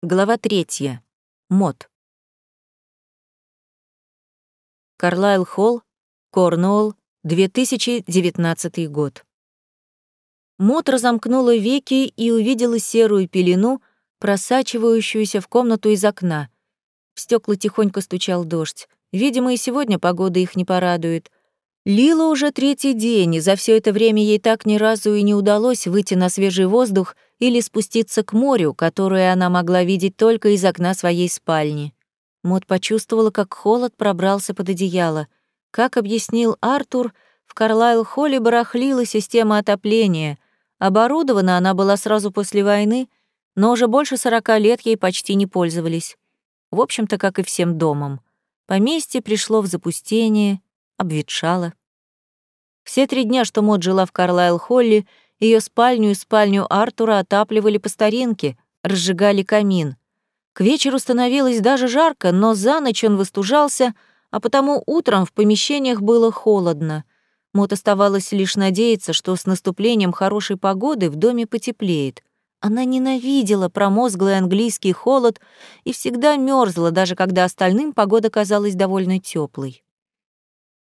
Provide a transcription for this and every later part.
Глава третья. Мод. Карлайл Холл, Корнуолл, 2019 год. Мод разомкнула веки и увидела серую пелену, просачивающуюся в комнату из окна. В стекла тихонько стучал дождь. Видимо, и сегодня погода их не порадует. Лила уже третий день, и за все это время ей так ни разу и не удалось выйти на свежий воздух или спуститься к морю, которое она могла видеть только из окна своей спальни. Мод почувствовала, как холод пробрался под одеяло. Как объяснил Артур, в Карлайл-холле барахлила система отопления. Оборудована она была сразу после войны, но уже больше сорока лет ей почти не пользовались. В общем-то, как и всем домом. Поместье пришло в запустение, обветшало. Все три дня, что Мод жила в Карлайл-Холле, ее спальню и спальню Артура отапливали по старинке, разжигали камин. К вечеру становилось даже жарко, но за ночь он выстужался, а потому утром в помещениях было холодно. Мот оставалось лишь надеяться, что с наступлением хорошей погоды в доме потеплеет. Она ненавидела промозглый английский холод и всегда мерзла, даже когда остальным погода казалась довольно теплой.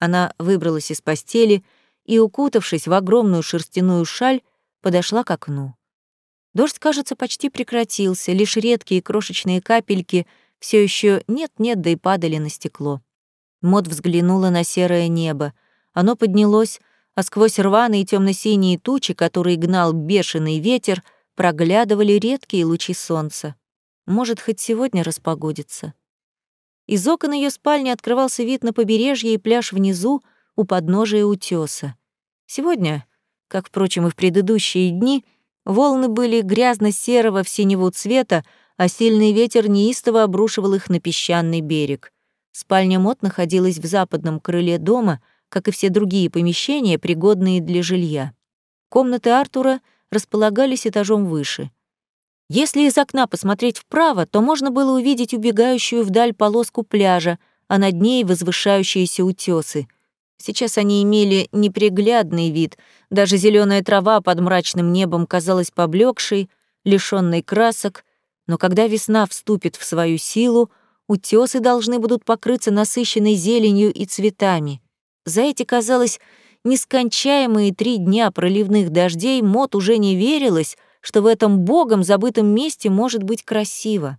Она выбралась из постели и, укутавшись в огромную шерстяную шаль, подошла к окну. Дождь, кажется, почти прекратился, лишь редкие крошечные капельки все еще нет-нет, да и падали на стекло. Мод взглянула на серое небо. Оно поднялось, а сквозь рваные темно-синие тучи, которые гнал бешеный ветер, проглядывали редкие лучи солнца. Может, хоть сегодня распогодится. Из окон ее спальни открывался вид на побережье и пляж внизу, у подножия утеса. Сегодня, как, впрочем, и в предыдущие дни, волны были грязно-серого в синеву цвета, а сильный ветер неистово обрушивал их на песчаный берег. Спальня Мот находилась в западном крыле дома, как и все другие помещения, пригодные для жилья. Комнаты Артура располагались этажом выше. Если из окна посмотреть вправо, то можно было увидеть убегающую вдаль полоску пляжа, а над ней возвышающиеся утесы — Сейчас они имели неприглядный вид, даже зеленая трава под мрачным небом казалась поблекшей, лишённой красок, но когда весна вступит в свою силу, утесы должны будут покрыться насыщенной зеленью и цветами. За эти, казалось, нескончаемые три дня проливных дождей Мот уже не верилась, что в этом богом забытом месте может быть красиво.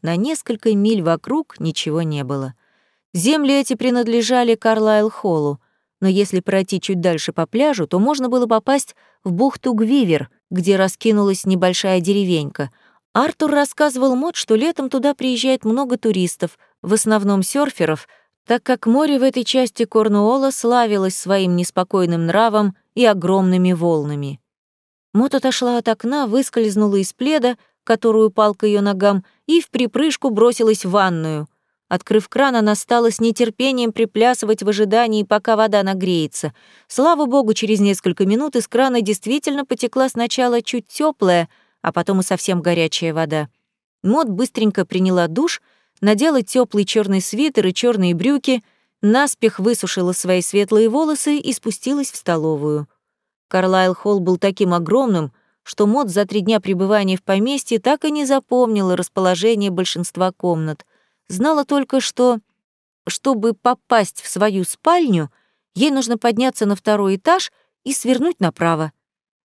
На несколько миль вокруг ничего не было — Земли эти принадлежали Карлайл-Холлу, но если пройти чуть дальше по пляжу, то можно было попасть в бухту Гвивер, где раскинулась небольшая деревенька. Артур рассказывал Мот, что летом туда приезжает много туристов, в основном серферов, так как море в этой части Корнуола славилось своим неспокойным нравом и огромными волнами. Мот отошла от окна, выскользнула из пледа, которую упал к ее ногам, и в припрыжку бросилась в ванную. Открыв кран, она стала с нетерпением приплясывать в ожидании, пока вода нагреется. Слава богу, через несколько минут из крана действительно потекла сначала чуть теплая, а потом и совсем горячая вода. Мод быстренько приняла душ, надела теплый черный свитер и черные брюки, наспех высушила свои светлые волосы и спустилась в столовую. Карлайл Холл был таким огромным, что Мод за три дня пребывания в поместье так и не запомнила расположение большинства комнат — Знала только, что, чтобы попасть в свою спальню, ей нужно подняться на второй этаж и свернуть направо.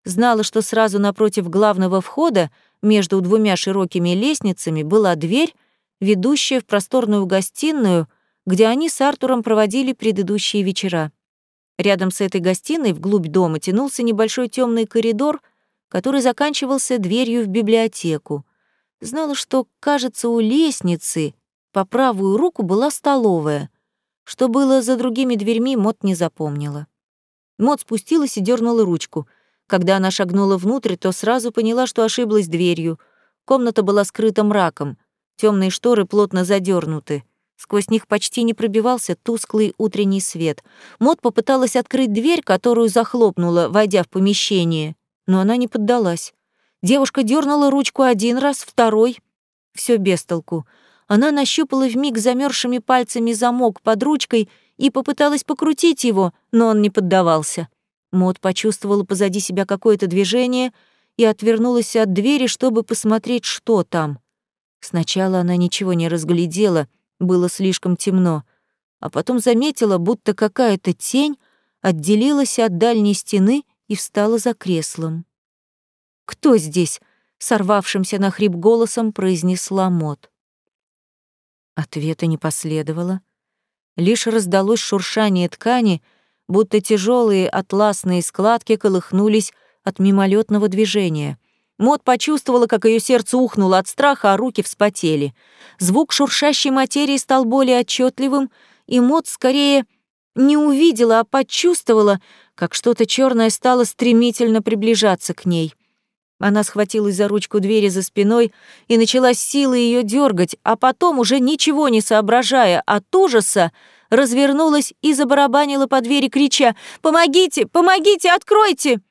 Знала, что сразу напротив главного входа, между двумя широкими лестницами, была дверь, ведущая в просторную гостиную, где они с Артуром проводили предыдущие вечера. Рядом с этой гостиной вглубь дома тянулся небольшой темный коридор, который заканчивался дверью в библиотеку. Знала, что, кажется, у лестницы по правую руку была столовая. Что было за другими дверьми, Мот не запомнила. Мот спустилась и дернула ручку. Когда она шагнула внутрь, то сразу поняла, что ошиблась дверью. Комната была скрыта мраком. Темные шторы плотно задернуты. Сквозь них почти не пробивался тусклый утренний свет. Мот попыталась открыть дверь, которую захлопнула, войдя в помещение, но она не поддалась. Девушка дернула ручку один раз, второй. Все без толку. Она нащупала вмиг замерзшими пальцами замок под ручкой и попыталась покрутить его, но он не поддавался. Мод почувствовала позади себя какое-то движение и отвернулась от двери, чтобы посмотреть, что там. Сначала она ничего не разглядела, было слишком темно, а потом заметила, будто какая-то тень отделилась от дальней стены и встала за креслом. «Кто здесь?» — сорвавшимся на хрип голосом произнесла Мот. Ответа не последовало. Лишь раздалось шуршание ткани, будто тяжелые атласные складки колыхнулись от мимолетного движения. Мот почувствовала, как ее сердце ухнуло от страха, а руки вспотели. Звук шуршащей материи стал более отчетливым, и Мот скорее не увидела, а почувствовала, как что-то черное стало стремительно приближаться к ней. Она схватилась за ручку двери за спиной и начала силой ее дергать, а потом, уже ничего не соображая от ужаса, развернулась и забарабанила по двери, крича «Помогите! Помогите! Откройте!»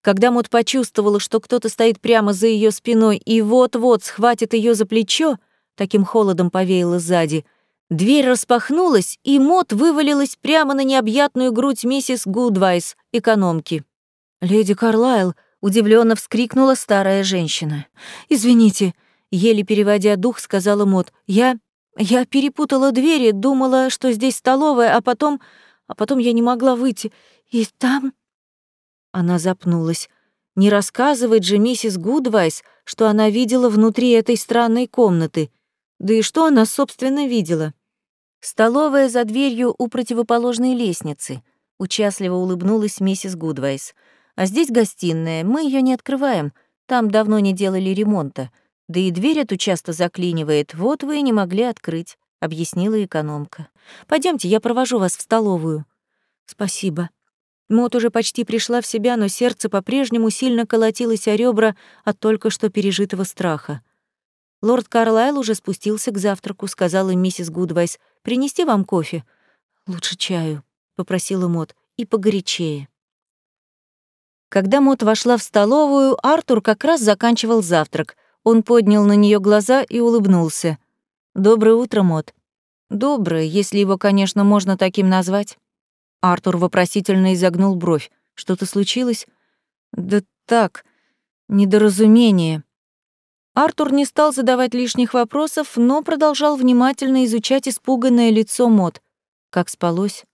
Когда Мот почувствовала, что кто-то стоит прямо за ее спиной и вот-вот схватит ее за плечо, таким холодом повеяло сзади, дверь распахнулась, и Мот вывалилась прямо на необъятную грудь миссис Гудвайс, экономки. «Леди Карлайл!» Удивленно вскрикнула старая женщина. «Извините», — еле переводя дух, сказала Мот. «Я... я перепутала двери, думала, что здесь столовая, а потом... а потом я не могла выйти. И там...» Она запнулась. Не рассказывает же миссис Гудвайс, что она видела внутри этой странной комнаты. Да и что она, собственно, видела? Столовая за дверью у противоположной лестницы. Участливо улыбнулась миссис Гудвайс. А здесь гостиная, мы ее не открываем, там давно не делали ремонта. Да и дверь эту часто заклинивает, вот вы и не могли открыть», — объяснила экономка. Пойдемте, я провожу вас в столовую». «Спасибо». Мот уже почти пришла в себя, но сердце по-прежнему сильно колотилось о ребра от только что пережитого страха. «Лорд Карлайл уже спустился к завтраку», — сказала миссис Гудвайс. «Принести вам кофе?» «Лучше чаю», — попросила Мот, — «и погорячее». Когда Мот вошла в столовую, Артур как раз заканчивал завтрак. Он поднял на нее глаза и улыбнулся. «Доброе утро, Мот». «Доброе, если его, конечно, можно таким назвать». Артур вопросительно изогнул бровь. «Что-то случилось?» «Да так, недоразумение». Артур не стал задавать лишних вопросов, но продолжал внимательно изучать испуганное лицо Мот. Как спалось?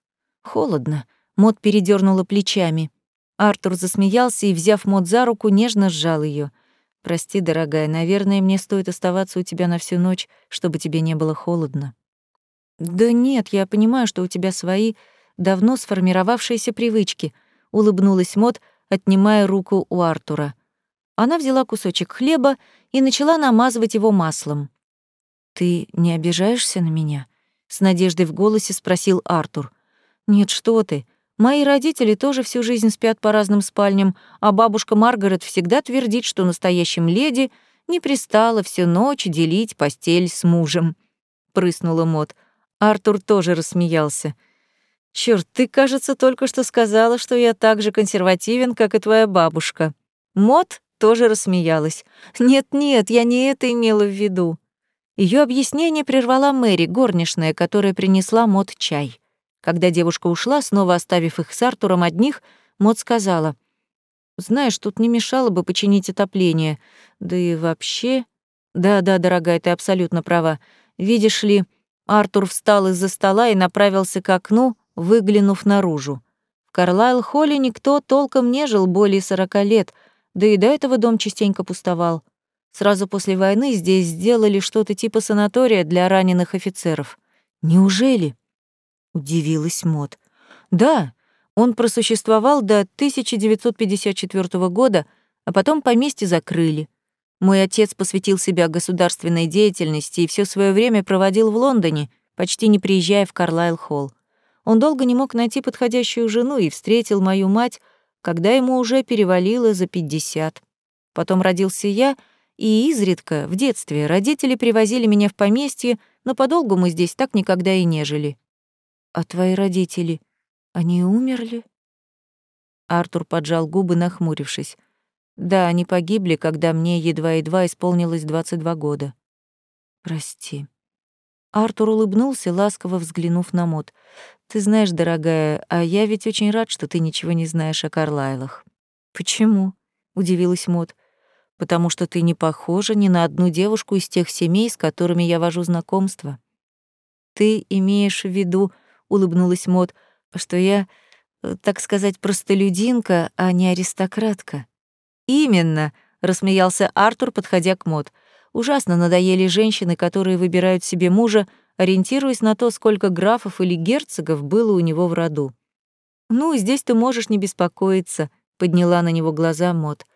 Холодно. Мот передернула плечами. Артур засмеялся и, взяв Мод за руку, нежно сжал ее. «Прости, дорогая, наверное, мне стоит оставаться у тебя на всю ночь, чтобы тебе не было холодно». «Да нет, я понимаю, что у тебя свои, давно сформировавшиеся привычки», — улыбнулась Мод, отнимая руку у Артура. Она взяла кусочек хлеба и начала намазывать его маслом. «Ты не обижаешься на меня?» — с надеждой в голосе спросил Артур. «Нет, что ты. Мои родители тоже всю жизнь спят по разным спальням, а бабушка Маргарет всегда твердит, что настоящим леди не пристало всю ночь делить постель с мужем. Прыснула Мот. Артур тоже рассмеялся. Черт, ты, кажется, только что сказала, что я так же консервативен, как и твоя бабушка. Мот тоже рассмеялась. Нет-нет, я не это имела в виду. Ее объяснение прервала Мэри, горничная, которая принесла Мот чай. Когда девушка ушла, снова оставив их с Артуром одних, Мот сказала, «Знаешь, тут не мешало бы починить отопление. Да и вообще...» «Да-да, дорогая, ты абсолютно права. Видишь ли, Артур встал из-за стола и направился к окну, выглянув наружу. В Карлайл-холле никто толком не жил более сорока лет, да и до этого дом частенько пустовал. Сразу после войны здесь сделали что-то типа санатория для раненых офицеров. Неужели? Удивилась Мот. Да, он просуществовал до 1954 года, а потом поместье закрыли. Мой отец посвятил себя государственной деятельности и все свое время проводил в Лондоне, почти не приезжая в Карлайл-холл. Он долго не мог найти подходящую жену и встретил мою мать, когда ему уже перевалило за 50. Потом родился я, и изредка, в детстве, родители привозили меня в поместье, но подолгу мы здесь так никогда и не жили. «А твои родители, они умерли?» Артур поджал губы, нахмурившись. «Да, они погибли, когда мне едва-едва исполнилось 22 года». «Прости». Артур улыбнулся, ласково взглянув на Мот. «Ты знаешь, дорогая, а я ведь очень рад, что ты ничего не знаешь о Карлайлах». «Почему?» — удивилась Мот. «Потому что ты не похожа ни на одну девушку из тех семей, с которыми я вожу знакомство». «Ты имеешь в виду», — улыбнулась Мот, «что я, э, так сказать, простолюдинка, а не аристократка». «Именно», — рассмеялся Артур, подходя к Мот. «Ужасно надоели женщины, которые выбирают себе мужа, ориентируясь на то, сколько графов или герцогов было у него в роду. «Ну, здесь ты можешь не беспокоиться», — подняла на него глаза Мот.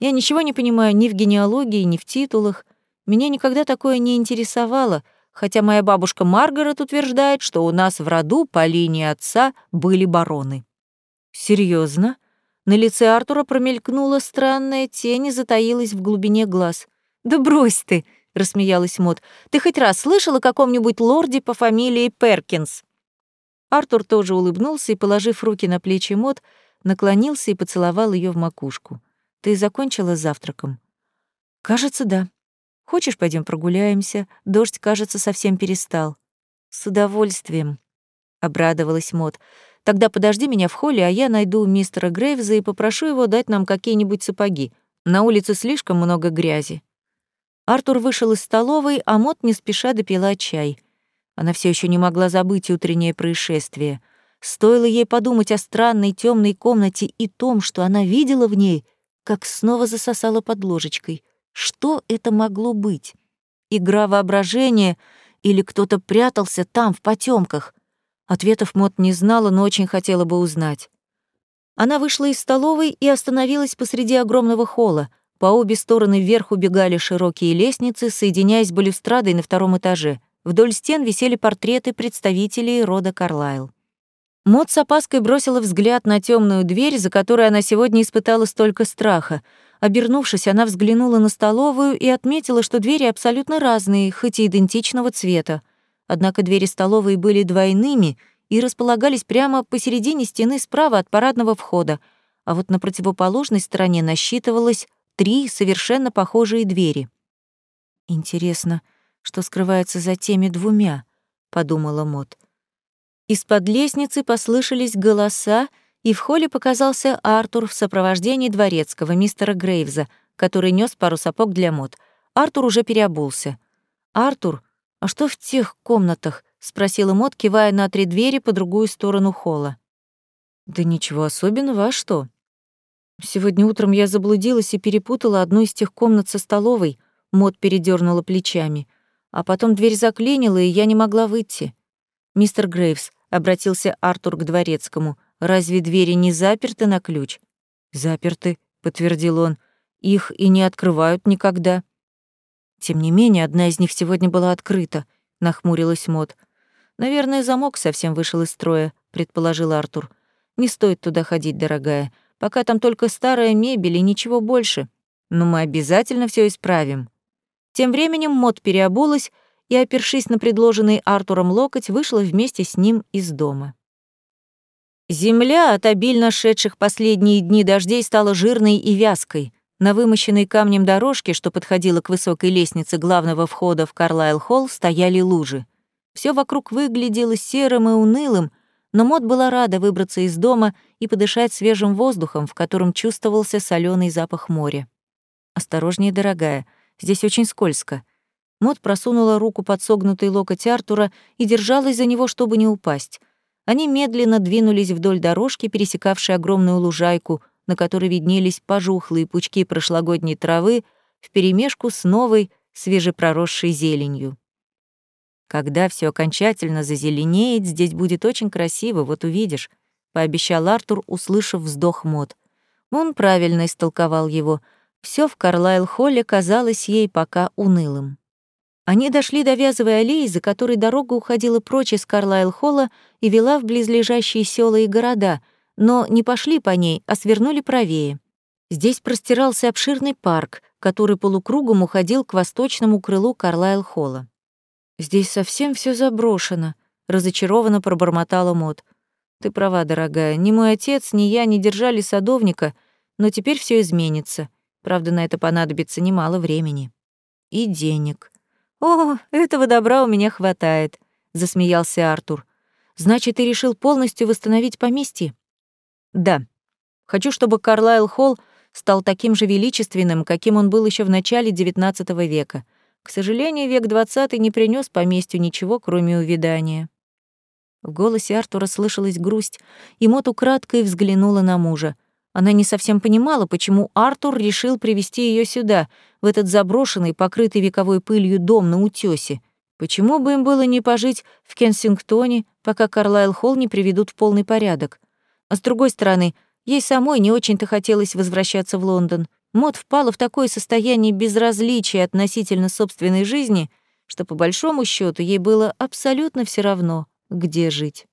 «Я ничего не понимаю ни в генеалогии, ни в титулах. Меня никогда такое не интересовало, хотя моя бабушка Маргарет утверждает, что у нас в роду по линии отца были бароны». Серьезно? На лице Артура промелькнула странная тень и затаилась в глубине глаз. «Да брось ты!» — рассмеялась Мот. «Ты хоть раз слышал о каком-нибудь лорде по фамилии Перкинс?» Артур тоже улыбнулся и, положив руки на плечи Мот, наклонился и поцеловал ее в макушку. «Ты закончила завтраком?» «Кажется, да. Хочешь, пойдем прогуляемся? Дождь, кажется, совсем перестал». «С удовольствием», — обрадовалась Мот. «Тогда подожди меня в холле, а я найду мистера Грейвза и попрошу его дать нам какие-нибудь сапоги. На улице слишком много грязи». Артур вышел из столовой, а Мот не спеша допила чай — она все еще не могла забыть утреннее происшествие. Стоило ей подумать о странной темной комнате и том, что она видела в ней, как снова засосала под ложечкой. Что это могло быть? Игра воображения или кто-то прятался там, в потемках? Ответов Мот не знала, но очень хотела бы узнать. Она вышла из столовой и остановилась посреди огромного холла. По обе стороны вверх убегали широкие лестницы, соединяясь балюстрадой на втором этаже — Вдоль стен висели портреты представителей рода Карлайл. Мот с опаской бросила взгляд на темную дверь, за которой она сегодня испытала столько страха. Обернувшись, она взглянула на столовую и отметила, что двери абсолютно разные, хоть и идентичного цвета. Однако двери столовой были двойными и располагались прямо посередине стены справа от парадного входа, а вот на противоположной стороне насчитывалось три совершенно похожие двери. Интересно, что скрывается за теми двумя, подумала Мот. Из-под лестницы послышались голоса, и в холле показался Артур в сопровождении дворецкого мистера Грейвза, который нес пару сапог для Мот. Артур уже переобулся. «Артур, а что в тех комнатах?» — спросила Мот, кивая на три двери по другую сторону холла. «Да ничего особенного, а что?» «Сегодня утром я заблудилась и перепутала одну из тех комнат со столовой», — Мот передернула плечами. А потом дверь заклинила, и я не могла выйти. «Мистер Грейвс», — обратился Артур к дворецкому, «разве двери не заперты на ключ?» «Заперты», — подтвердил он. «Их и не открывают никогда». «Тем не менее, одна из них сегодня была открыта», — нахмурилась Мот. «Наверное, замок совсем вышел из строя», — предположил Артур. «Не стоит туда ходить, дорогая. Пока там только старая мебель и ничего больше. Но мы обязательно все исправим». Тем временем Мот переобулась и, опершись на предложенный Артуром локоть, вышла вместе с ним из дома. Земля от обильно шедших последние дни дождей стала жирной и вязкой. На вымощенной камнем дорожке, что подходила к высокой лестнице главного входа в Карлайл-холл, стояли лужи. Все вокруг выглядело серым и унылым, но Мот была рада выбраться из дома и подышать свежим воздухом, в котором чувствовался соленый запах моря. «Осторожнее, дорогая», Здесь очень скользко. Мот просунула руку под согнутый локоть Артура и держалась за него, чтобы не упасть. Они медленно двинулись вдоль дорожки, пересекавшей огромную лужайку, на которой виднелись пожухлые пучки прошлогодней травы вперемешку с новой, свежепроросшей зеленью. Когда все окончательно зазеленеет, здесь будет очень красиво, вот увидишь, пообещал Артур, услышав вздох Мот. Он правильно истолковал его — все в Карлайл-холле казалось ей пока унылым. Они дошли до вязовой аллеи, за которой дорога уходила прочь из Карлайл-холла и вела в близлежащие села и города, но не пошли по ней, а свернули правее. Здесь простирался обширный парк, который полукругом уходил к восточному крылу Карлайл-холла. «Здесь совсем все заброшено», — разочарованно пробормотала Мот. «Ты права, дорогая, ни мой отец, ни я не держали садовника, но теперь все изменится. Правда, на это понадобится немало времени. И денег. «О, этого добра у меня хватает», — засмеялся Артур. «Значит, ты решил полностью восстановить поместье?» «Да. Хочу, чтобы Карлайл Холл стал таким же величественным, каким он был еще в начале XIX века. К сожалению, век XX не принес поместью ничего, кроме увядания. В голосе Артура слышалась грусть, и Мот украдкой взглянула на мужа. Она не совсем понимала, почему Артур решил привести ее сюда, в этот заброшенный, покрытый вековой пылью дом на утёсе. Почему бы им было не пожить в Кенсингтоне, пока Карлайл Холл не приведут в полный порядок? А с другой стороны, ей самой не очень-то хотелось возвращаться в Лондон. Мод впала в такое состояние безразличия относительно собственной жизни, что по большому счету ей было абсолютно все равно, где жить.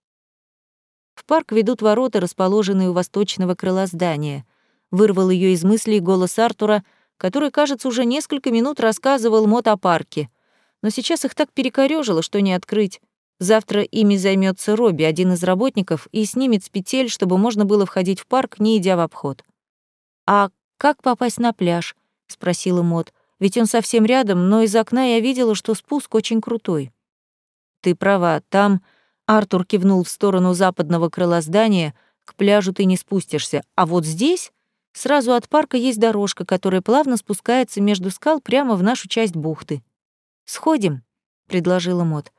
В парк ведут ворота, расположенные у восточного крыла здания. Вырвал ее из мыслей голос Артура, который, кажется, уже несколько минут рассказывал Мот о парке. Но сейчас их так перекорёжило, что не открыть. Завтра ими займется Робби, один из работников, и снимет с петель, чтобы можно было входить в парк, не идя в обход. «А как попасть на пляж?» — спросила Мот. «Ведь он совсем рядом, но из окна я видела, что спуск очень крутой». «Ты права, там...» Артур кивнул в сторону западного крыла здания. «К пляжу ты не спустишься. А вот здесь, сразу от парка, есть дорожка, которая плавно спускается между скал прямо в нашу часть бухты. Сходим?» — предложила Мот.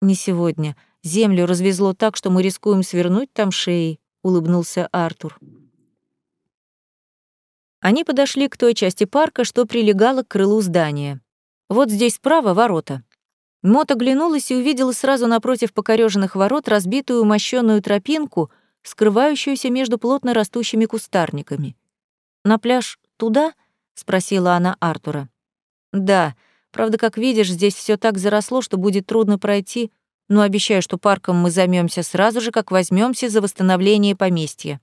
«Не сегодня. Землю развезло так, что мы рискуем свернуть там шеи», — улыбнулся Артур. Они подошли к той части парка, что прилегала к крылу здания. Вот здесь справа ворота. Мот оглянулась и увидела сразу напротив покорёженных ворот разбитую мощёную тропинку, скрывающуюся между плотно растущими кустарниками. «На пляж туда?» — спросила она Артура. «Да, правда, как видишь, здесь всё так заросло, что будет трудно пройти, но обещаю, что парком мы займёмся сразу же, как возьмёмся за восстановление поместья».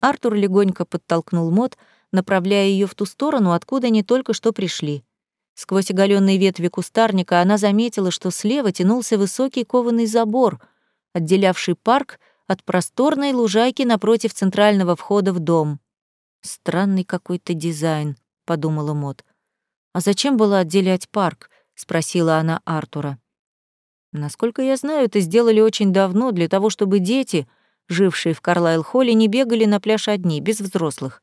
Артур легонько подтолкнул Мот, направляя её в ту сторону, откуда они только что пришли. Сквозь оголенные ветви кустарника она заметила, что слева тянулся высокий кованый забор, отделявший парк от просторной лужайки напротив центрального входа в дом. «Странный какой-то дизайн», — подумала Мот. «А зачем было отделять парк?» — спросила она Артура. «Насколько я знаю, это сделали очень давно для того, чтобы дети, жившие в Карлайл-Холле, не бегали на пляж одни, без взрослых.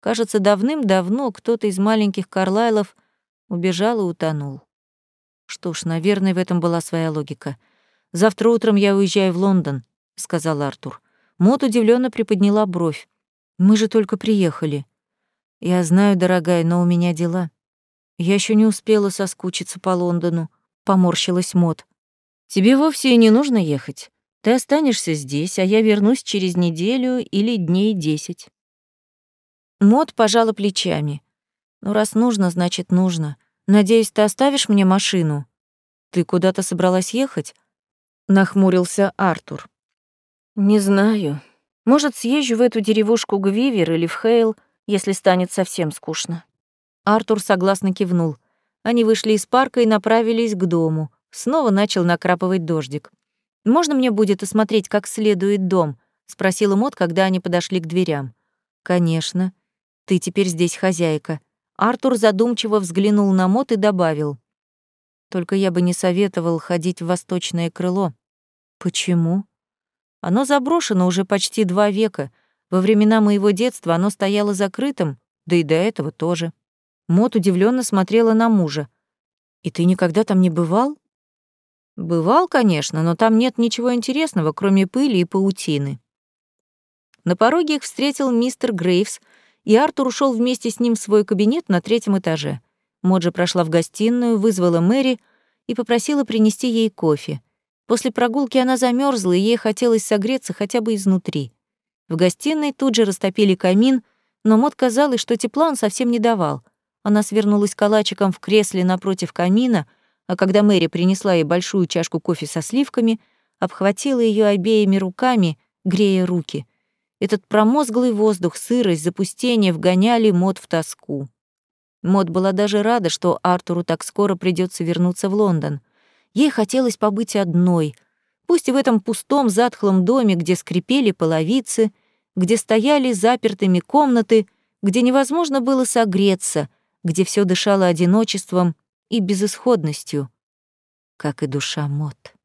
Кажется, давным-давно кто-то из маленьких Карлайлов — Убежал и утонул. Что ж, наверное, в этом была своя логика. «Завтра утром я уезжаю в Лондон», — сказал Артур. Мот удивленно приподняла бровь. «Мы же только приехали». «Я знаю, дорогая, но у меня дела. Я еще не успела соскучиться по Лондону», — поморщилась Мот. «Тебе вовсе и не нужно ехать. Ты останешься здесь, а я вернусь через неделю или дней десять». Мот пожала плечами. Ну, раз нужно, значит, нужно. Надеюсь, ты оставишь мне машину? Ты куда-то собралась ехать? Нахмурился Артур. Не знаю. Может, съезжу в эту деревушку Гвивер или в Хейл, если станет совсем скучно. Артур согласно кивнул. Они вышли из парка и направились к дому. Снова начал накрапывать дождик. «Можно мне будет осмотреть как следует дом?» — спросила Мот, когда они подошли к дверям. «Конечно. Ты теперь здесь хозяйка. Артур задумчиво взглянул на Мот и добавил. «Только я бы не советовал ходить в восточное крыло». «Почему?» «Оно заброшено уже почти два века. Во времена моего детства оно стояло закрытым, да и до этого тоже». Мот удивленно смотрела на мужа. «И ты никогда там не бывал?» «Бывал, конечно, но там нет ничего интересного, кроме пыли и паутины». На пороге их встретил мистер Грейвс — и Артур ушел вместе с ним в свой кабинет на третьем этаже. Моджи прошла в гостиную, вызвала Мэри и попросила принести ей кофе. После прогулки она замерзла, и ей хотелось согреться хотя бы изнутри. В гостиной тут же растопили камин, но Мод казалось, что тепла он совсем не давал. Она свернулась калачиком в кресле напротив камина, а когда Мэри принесла ей большую чашку кофе со сливками, обхватила ее обеими руками, грея руки — этот промозглый воздух, сырость, запустение вгоняли Мод в тоску. Мод была даже рада, что Артуру так скоро придется вернуться в Лондон. Ей хотелось побыть одной, пусть и в этом пустом затхлом доме, где скрипели половицы, где стояли запертыми комнаты, где невозможно было согреться, где все дышало одиночеством и безысходностью, как и душа Мод.